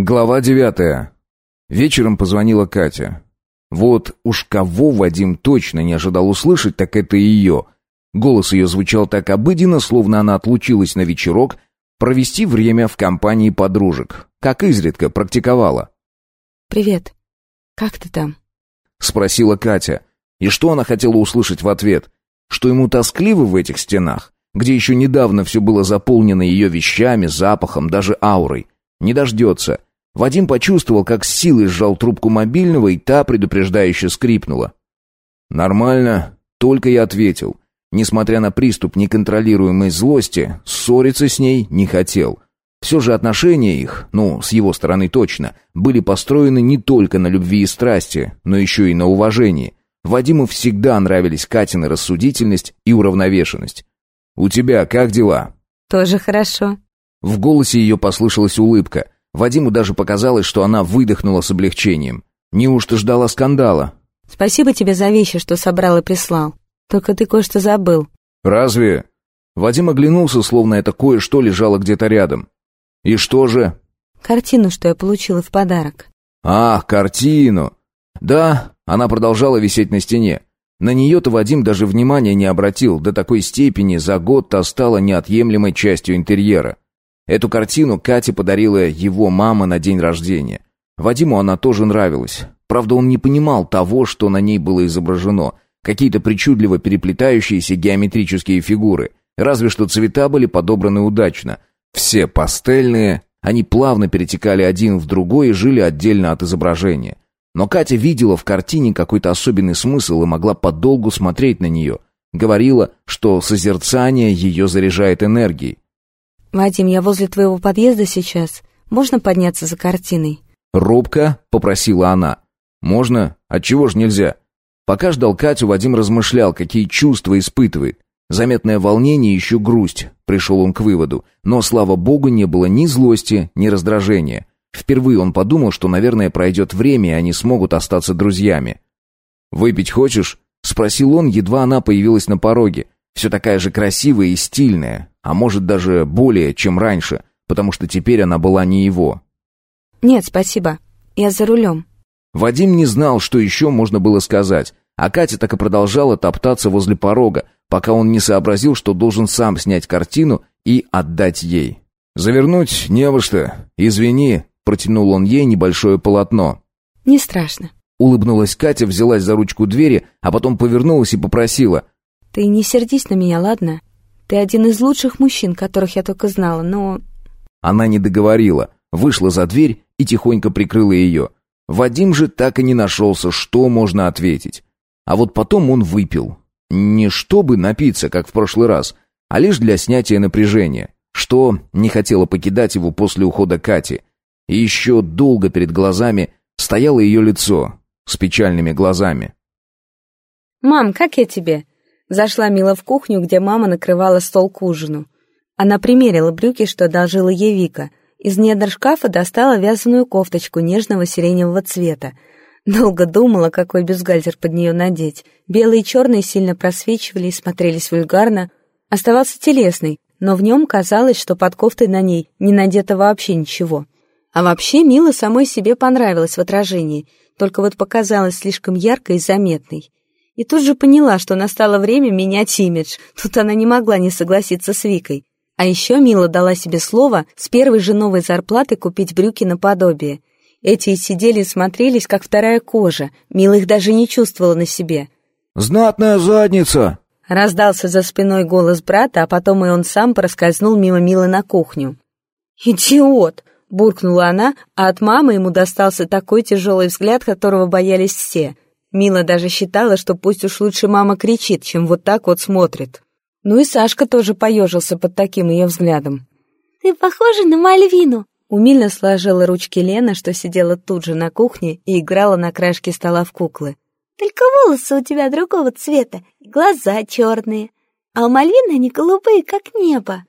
Глава девятая. Вечером позвонила Катя. Вот уж кого Вадим точно не ожидал услышать, так это ее. Голос ее звучал так обыденно, словно она отлучилась на вечерок провести время в компании подружек, как изредка практиковала. «Привет. Как ты там?» — спросила Катя. И что она хотела услышать в ответ? Что ему тоскливо в этих стенах, где еще недавно все было заполнено ее вещами, запахом, даже аурой. Не дождется. Вадим почувствовал, как с силой сжал трубку мобильного, и та предупреждающе скрипнула. «Нормально», — только я ответил. Несмотря на приступ неконтролируемой злости, ссориться с ней не хотел. Все же отношения их, ну, с его стороны точно, были построены не только на любви и страсти, но еще и на уважении. Вадиму всегда нравились Катина рассудительность и уравновешенность. «У тебя как дела?» «Тоже хорошо». В голосе ее послышалась улыбка. Вадиму даже показалось, что она выдохнула с облегчением. Неужто ждала скандала? «Спасибо тебе за вещи, что собрал и прислал. Только ты кое-что забыл». «Разве?» Вадим оглянулся, словно это кое-что лежало где-то рядом. «И что же?» «Картину, что я получила в подарок». «Ах, картину!» «Да, она продолжала висеть на стене. На нее-то Вадим даже внимания не обратил, до такой степени за год-то стала неотъемлемой частью интерьера. Эту картину Кате подарила его мама на день рождения. Вадиму она тоже нравилась. Правда, он не понимал того, что на ней было изображено. Какие-то причудливо переплетающиеся геометрические фигуры. Разве что цвета были подобраны удачно. Все пастельные, они плавно перетекали один в другой и жили отдельно от изображения. Но Катя видела в картине какой-то особенный смысл и могла подолгу смотреть на нее. Говорила, что созерцание ее заряжает энергией. «Вадим, я возле твоего подъезда сейчас. Можно подняться за картиной?» «Робко?» — попросила она. «Можно? Отчего ж нельзя?» Пока ждал Катю, Вадим размышлял, какие чувства испытывает. Заметное волнение и еще грусть, пришел он к выводу. Но, слава богу, не было ни злости, ни раздражения. Впервые он подумал, что, наверное, пройдет время, и они смогут остаться друзьями. «Выпить хочешь?» — спросил он, едва она появилась на пороге. Все такая же красивая и стильная, а может даже более, чем раньше, потому что теперь она была не его. «Нет, спасибо. Я за рулем». Вадим не знал, что еще можно было сказать, а Катя так и продолжала топтаться возле порога, пока он не сообразил, что должен сам снять картину и отдать ей. «Завернуть не во что. Извини», — протянул он ей небольшое полотно. «Не страшно». Улыбнулась Катя, взялась за ручку двери, а потом повернулась и попросила. «Ты не сердись на меня, ладно? Ты один из лучших мужчин, которых я только знала, но...» Она не договорила, вышла за дверь и тихонько прикрыла ее. Вадим же так и не нашелся, что можно ответить. А вот потом он выпил. Не чтобы напиться, как в прошлый раз, а лишь для снятия напряжения, что не хотела покидать его после ухода Кати. И еще долго перед глазами стояло ее лицо с печальными глазами. «Мам, как я тебе?» Зашла Мила в кухню, где мама накрывала стол к ужину. Она примерила брюки, что одолжила ей Вика. Из недр шкафа достала вязаную кофточку нежного сиреневого цвета. Долго думала, какой бюстгальтер под нее надеть. Белые и черные сильно просвечивали и смотрелись вульгарно. Оставался телесный, но в нем казалось, что под кофтой на ней не надето вообще ничего. А вообще Мила самой себе понравилась в отражении, только вот показалась слишком яркой и заметной. И тут же поняла, что настало время менять имидж. Тут она не могла не согласиться с Викой. А еще Мила дала себе слово с первой же новой зарплаты купить брюки наподобие. Эти и сидели и смотрелись, как вторая кожа. Мила их даже не чувствовала на себе. «Знатная задница!» Раздался за спиной голос брата, а потом и он сам проскользнул мимо Милы на кухню. «Идиот!» — буркнула она, а от мамы ему достался такой тяжелый взгляд, которого боялись все — Мила даже считала, что пусть уж лучше мама кричит, чем вот так вот смотрит. Ну и Сашка тоже поежился под таким ее взглядом. «Ты похожа на Мальвину!» Умильно сложила ручки Лена, что сидела тут же на кухне и играла на краешке стола в куклы. «Только волосы у тебя другого цвета, и глаза черные, а у Мальвины они голубые, как небо».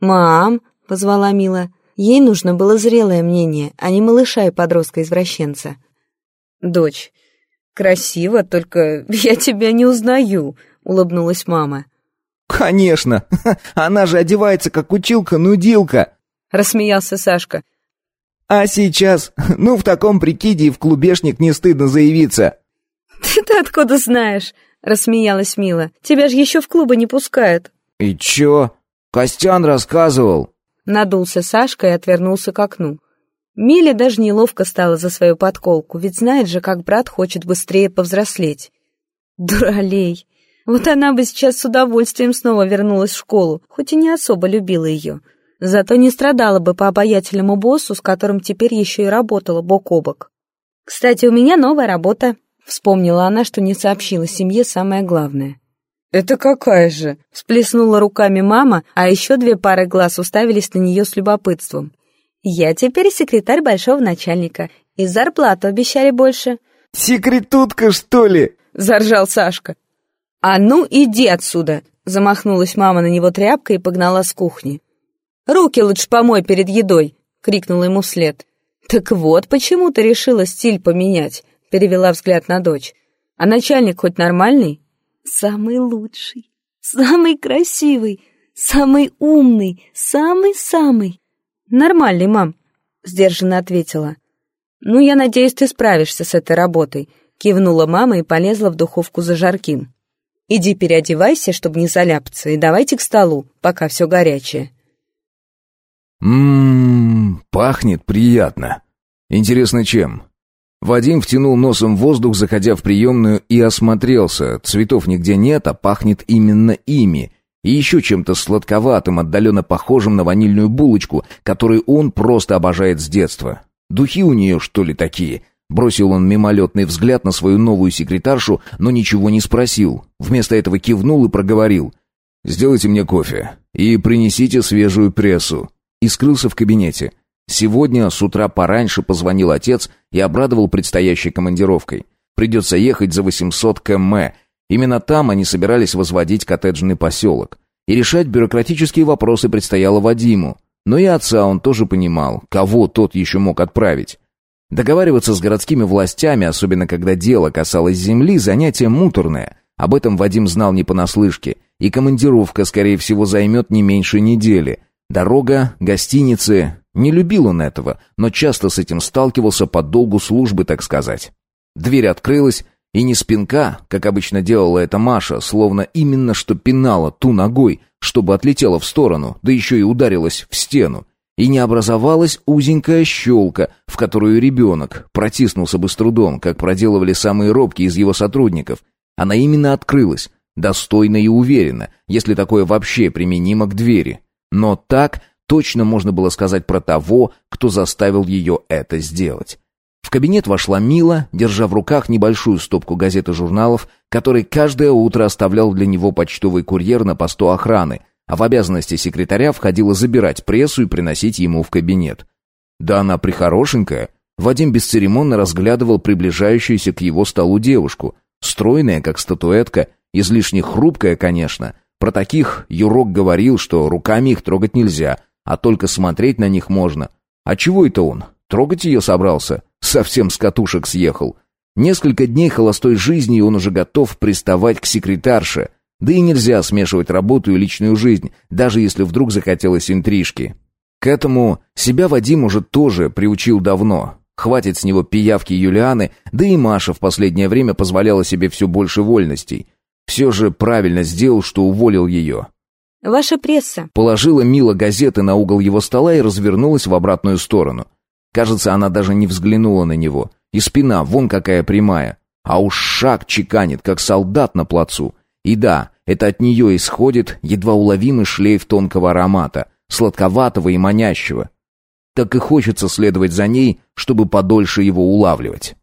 «Мам!» — позвала Мила. Ей нужно было зрелое мнение, а не малыша и подростка-извращенца. «Дочь, «Красиво, только я тебя не узнаю», — улыбнулась мама. «Конечно! Она же одевается, как училка-нудилка!» — рассмеялся Сашка. А сейчас, ну, в таком прикиде и в клубешник не стыдно заявиться. Ты-то откуда знаешь? Рассмеялась Мила. Тебя же еще в клубы не пускают. И чё? Костян рассказывал. Надулся Сашка и отвернулся к окну. Миле даже неловко стало за свою подколку, ведь знает же, как брат хочет быстрее повзрослеть. Дуралей! Вот она бы сейчас с удовольствием снова вернулась в школу, хоть и не особо любила ее. Зато не страдала бы по обаятельному боссу, с которым теперь еще и работала бок о бок. «Кстати, у меня новая работа», — вспомнила она, что не сообщила семье самое главное. «Это какая же?» — всплеснула руками мама, а еще две пары глаз уставились на нее с любопытством. «Я теперь секретарь большого начальника, и зарплату обещали больше». «Секретутка, что ли?» — заржал Сашка. «А ну, иди отсюда!» — замахнулась мама на него тряпкой и погнала с кухни. «Руки лучше помой перед едой!» — крикнула ему вслед. «Так вот, почему ты решила стиль поменять?» — перевела взгляд на дочь. «А начальник хоть нормальный?» «Самый лучший, самый красивый, самый умный, самый-самый». «Нормальный, мам», — сдержанно ответила. «Ну, я надеюсь, ты справишься с этой работой», — кивнула мама и полезла в духовку за жарким. «Иди переодевайся, чтобы не заляпаться, и давайте к столу, пока все горячее». Ммм, пахнет приятно. Интересно, чем? Вадим втянул носом воздух, заходя в приемную, и осмотрелся. Цветов нигде нет, а пахнет именно ими. И еще чем-то сладковатым, отдаленно похожим на ванильную булочку, которую он просто обожает с детства. Духи у нее, что ли, такие? Бросил он мимолетный взгляд на свою новую секретаршу, но ничего не спросил. Вместо этого кивнул и проговорил. «Сделайте мне кофе и принесите свежую прессу» и скрылся в кабинете. Сегодня с утра пораньше позвонил отец и обрадовал предстоящей командировкой. Придется ехать за 800 км. Именно там они собирались возводить коттеджный поселок. И решать бюрократические вопросы предстояло Вадиму. Но и отца он тоже понимал, кого тот еще мог отправить. Договариваться с городскими властями, особенно когда дело касалось земли, занятие муторное. Об этом Вадим знал не понаслышке. И командировка, скорее всего, займет не меньше недели – Дорога, гостиницы. Не любил он этого, но часто с этим сталкивался по долгу службы, так сказать. Дверь открылась, и не спинка, как обычно делала это Маша, словно именно что пинала ту ногой, чтобы отлетела в сторону, да еще и ударилась в стену. И не образовалась узенькая щелка, в которую ребенок протиснулся бы с трудом, как проделывали самые робкие из его сотрудников. Она именно открылась, достойно и уверенно, если такое вообще применимо к двери. Но так точно можно было сказать про того, кто заставил ее это сделать. В кабинет вошла Мила, держа в руках небольшую стопку газет и журналов, который каждое утро оставлял для него почтовый курьер на посту охраны, а в обязанности секретаря входило забирать прессу и приносить ему в кабинет. Да она прихорошенькая. Вадим бесцеремонно разглядывал приближающуюся к его столу девушку, стройная, как статуэтка, излишне хрупкая, конечно, про таких Юрок говорил, что руками их трогать нельзя, а только смотреть на них можно. А чего это он? Трогать ее собрался? Совсем с катушек съехал. Несколько дней холостой жизни, и он уже готов приставать к секретарше. Да и нельзя смешивать работу и личную жизнь, даже если вдруг захотелось интрижки. К этому себя Вадим уже тоже приучил давно. Хватит с него пиявки Юлианы, да и Маша в последнее время позволяла себе все больше вольностей. Все же правильно сделал, что уволил ее. «Ваша пресса». Положила Мила газеты на угол его стола и развернулась в обратную сторону. Кажется, она даже не взглянула на него. И спина вон какая прямая. А уж шаг чеканит, как солдат на плацу. И да, это от нее исходит едва уловимый шлейф тонкого аромата, сладковатого и манящего. Так и хочется следовать за ней, чтобы подольше его улавливать.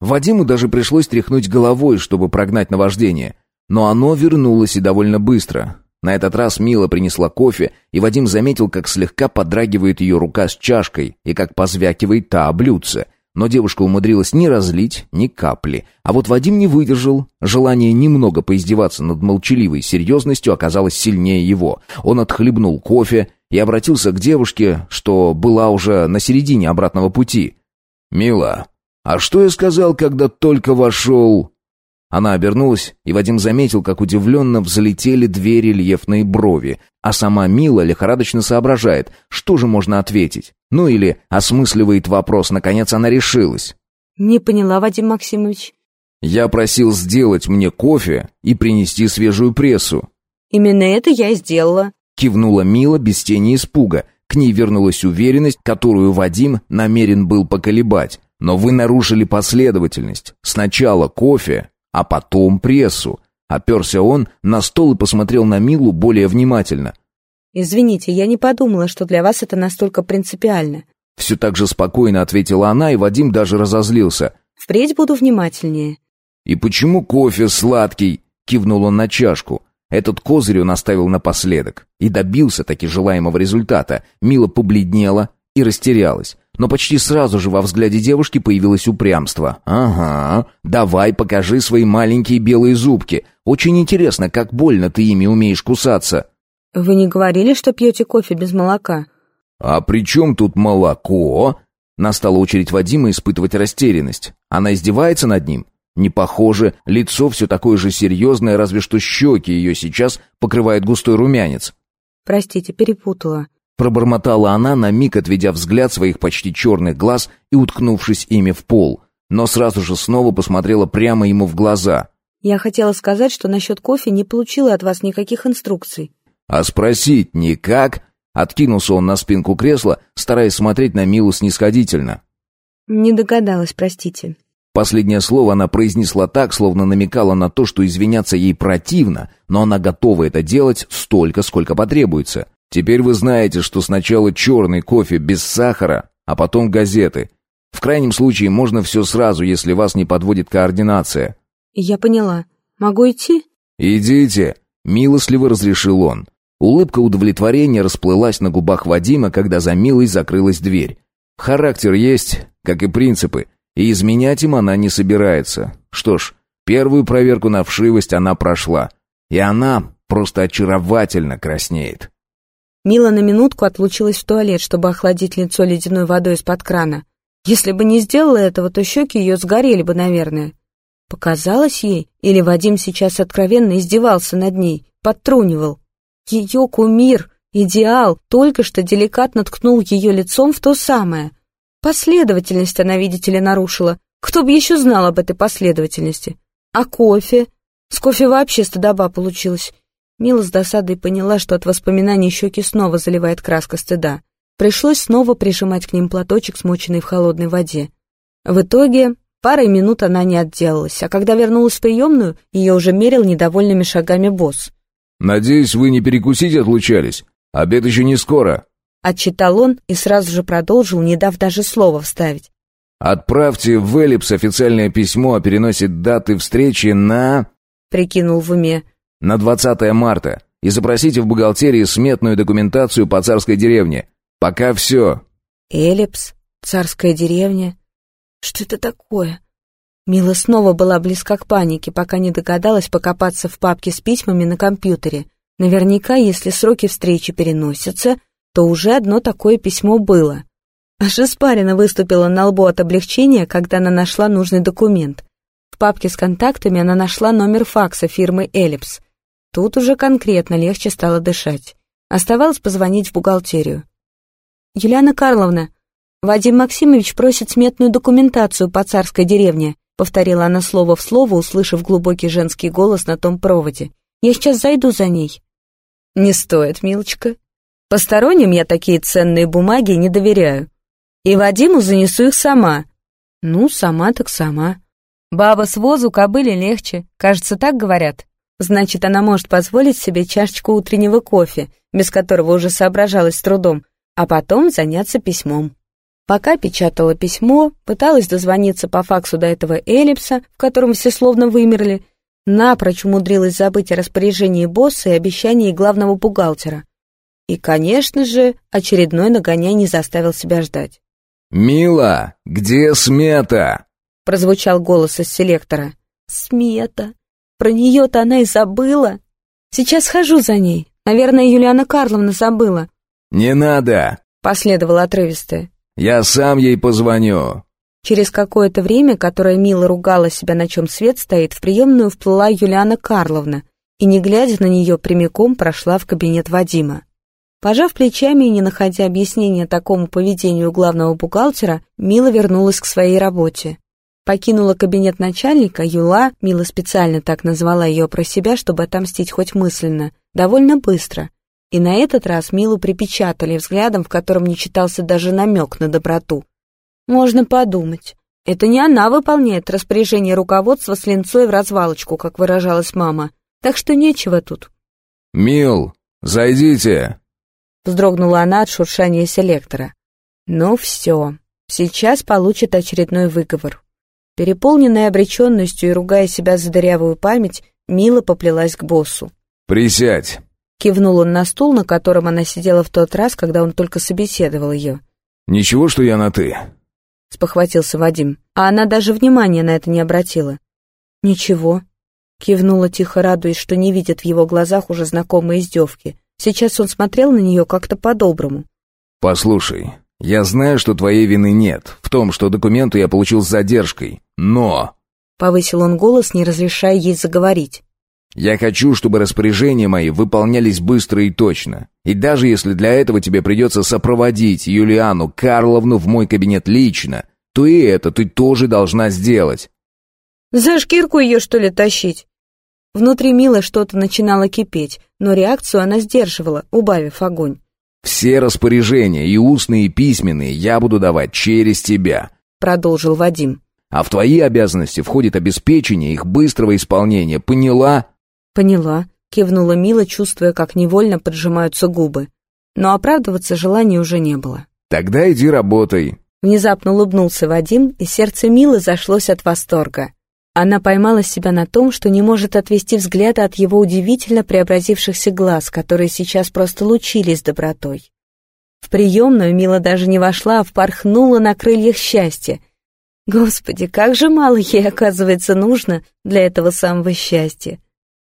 Вадиму даже пришлось тряхнуть головой, чтобы прогнать наваждение. Но оно вернулось и довольно быстро. На этот раз Мила принесла кофе, и Вадим заметил, как слегка подрагивает ее рука с чашкой и как позвякивает та о блюдце. Но девушка умудрилась не разлить ни капли. А вот Вадим не выдержал. Желание немного поиздеваться над молчаливой серьезностью оказалось сильнее его. Он отхлебнул кофе и обратился к девушке, что была уже на середине обратного пути. «Мила, а что я сказал, когда только вошел?» Она обернулась, и Вадим заметил, как удивленно взлетели две рельефные брови, а сама Мила лихорадочно соображает, что же можно ответить. Ну или осмысливает вопрос, наконец она решилась. «Не поняла, Вадим Максимович». «Я просил сделать мне кофе и принести свежую прессу». «Именно это я и сделала», — кивнула Мила без тени испуга. К ней вернулась уверенность, которую Вадим намерен был поколебать. «Но вы нарушили последовательность. Сначала кофе, а потом прессу. Оперся он на стол и посмотрел на Милу более внимательно. «Извините, я не подумала, что для вас это настолько принципиально». Все так же спокойно ответила она, и Вадим даже разозлился. «Впредь буду внимательнее». «И почему кофе сладкий?» — кивнул он на чашку. Этот козырь он оставил напоследок. И добился таки желаемого результата. Мила побледнела и растерялась. Но почти сразу же во взгляде девушки появилось упрямство. «Ага, давай покажи свои маленькие белые зубки. Очень интересно, как больно ты ими умеешь кусаться». «Вы не говорили, что пьете кофе без молока?» «А при чем тут молоко?» Настала очередь Вадима испытывать растерянность. Она издевается над ним? Не похоже, лицо все такое же серьезное, разве что щеки ее сейчас покрывает густой румянец. «Простите, перепутала», Пробормотала она, на миг отведя взгляд своих почти черных глаз и уткнувшись ими в пол, но сразу же снова посмотрела прямо ему в глаза. «Я хотела сказать, что насчет кофе не получила от вас никаких инструкций». «А спросить никак?» Откинулся он на спинку кресла, стараясь смотреть на Милу снисходительно. «Не догадалась, простите». Последнее слово она произнесла так, словно намекала на то, что извиняться ей противно, но она готова это делать столько, сколько потребуется. Теперь вы знаете, что сначала черный кофе без сахара, а потом газеты. В крайнем случае можно все сразу, если вас не подводит координация». «Я поняла. Могу идти?» «Идите», — милостливо разрешил он. Улыбка удовлетворения расплылась на губах Вадима, когда за Милой закрылась дверь. Характер есть, как и принципы, и изменять им она не собирается. Что ж, первую проверку на вшивость она прошла, и она просто очаровательно краснеет. Мила на минутку отлучилась в туалет, чтобы охладить лицо ледяной водой из-под крана. Если бы не сделала этого, то щеки ее сгорели бы, наверное. Показалось ей, или Вадим сейчас откровенно издевался над ней, подтрунивал. Ее кумир, идеал, только что деликатно ткнул ее лицом в то самое. Последовательность она, видите ли, нарушила. Кто бы еще знал об этой последовательности? А кофе? С кофе вообще стыдоба получилась. Мила с досадой поняла, что от воспоминаний щеки снова заливает краска стыда. Пришлось снова прижимать к ним платочек, смоченный в холодной воде. В итоге парой минут она не отделалась, а когда вернулась в приемную, ее уже мерил недовольными шагами босс. «Надеюсь, вы не перекусить отлучались? Обед еще не скоро». Отчитал он и сразу же продолжил, не дав даже слова вставить. «Отправьте в Эллипс официальное письмо о переносе даты встречи на...» Прикинул в уме на 20 марта и запросите в бухгалтерии сметную документацию по царской деревне. Пока все». «Эллипс? Царская деревня? Что это такое?» Мила снова была близка к панике, пока не догадалась покопаться в папке с письмами на компьютере. Наверняка, если сроки встречи переносятся, то уже одно такое письмо было. Аж испарина выступила на лбу от облегчения, когда она нашла нужный документ. В папке с контактами она нашла номер факса фирмы «Эллипс». Тут уже конкретно легче стало дышать. Оставалось позвонить в бухгалтерию. «Юлиана Карловна, Вадим Максимович просит сметную документацию по царской деревне», повторила она слово в слово, услышав глубокий женский голос на том проводе. «Я сейчас зайду за ней». «Не стоит, милочка. Посторонним я такие ценные бумаги не доверяю. И Вадиму занесу их сама». «Ну, сама так сама». «Баба с возу кобыле легче, кажется, так говорят». Значит, она может позволить себе чашечку утреннего кофе, без которого уже соображалась с трудом, а потом заняться письмом. Пока печатала письмо, пыталась дозвониться по факсу до этого эллипса, в котором все словно вымерли, напрочь умудрилась забыть о распоряжении босса и обещании главного бухгалтера. И, конечно же, очередной нагоняй не заставил себя ждать. «Мила, где смета?» — прозвучал голос из селектора. «Смета», про нее-то она и забыла. Сейчас хожу за ней. Наверное, Юлиана Карловна забыла. «Не надо!» — последовало отрывистое. «Я сам ей позвоню». Через какое-то время, которое Мила ругала себя, на чем свет стоит, в приемную вплыла Юлиана Карловна и, не глядя на нее прямиком, прошла в кабинет Вадима. Пожав плечами и не находя объяснения такому поведению главного бухгалтера, Мила вернулась к своей работе. Покинула кабинет начальника, Юла, Мила специально так назвала ее про себя, чтобы отомстить хоть мысленно, довольно быстро. И на этот раз Милу припечатали взглядом, в котором не читался даже намек на доброту. Можно подумать. Это не она выполняет распоряжение руководства с линцой в развалочку, как выражалась мама. Так что нечего тут. «Мил, зайдите!» Вздрогнула она от шуршания селектора. Ну все, сейчас получит очередной выговор. Переполненная обреченностью и ругая себя за дырявую память, Мила поплелась к боссу. «Присядь!» Кивнул он на стул, на котором она сидела в тот раз, когда он только собеседовал ее. «Ничего, что я на «ты». — спохватился Вадим, а она даже внимания на это не обратила. «Ничего», — кивнула тихо, радуясь, что не видит в его глазах уже знакомые издевки. Сейчас он смотрел на нее как-то по-доброму. «Послушай, я знаю, что твоей вины нет в том, что документы я получил с задержкой, но...» Повысил он голос, не разрешая ей заговорить. «Я хочу, чтобы распоряжения мои выполнялись быстро и точно. И даже если для этого тебе придется сопроводить Юлиану Карловну в мой кабинет лично, то и это ты тоже должна сделать». «За шкирку ее, что ли, тащить?» Внутри Милы что-то начинало кипеть, но реакцию она сдерживала, убавив огонь. «Все распоряжения, и устные, и письменные, я буду давать через тебя», — продолжил Вадим. «А в твои обязанности входит обеспечение их быстрого исполнения, поняла?» «Поняла», — кивнула Мила, чувствуя, как невольно поджимаются губы. Но оправдываться желания уже не было. «Тогда иди работай». Внезапно улыбнулся Вадим, и сердце Милы зашлось от восторга. Она поймала себя на том, что не может отвести взгляда от его удивительно преобразившихся глаз, которые сейчас просто лучились добротой. В приемную Мила даже не вошла, а впорхнула на крыльях счастья. Господи, как же мало ей, оказывается, нужно для этого самого счастья.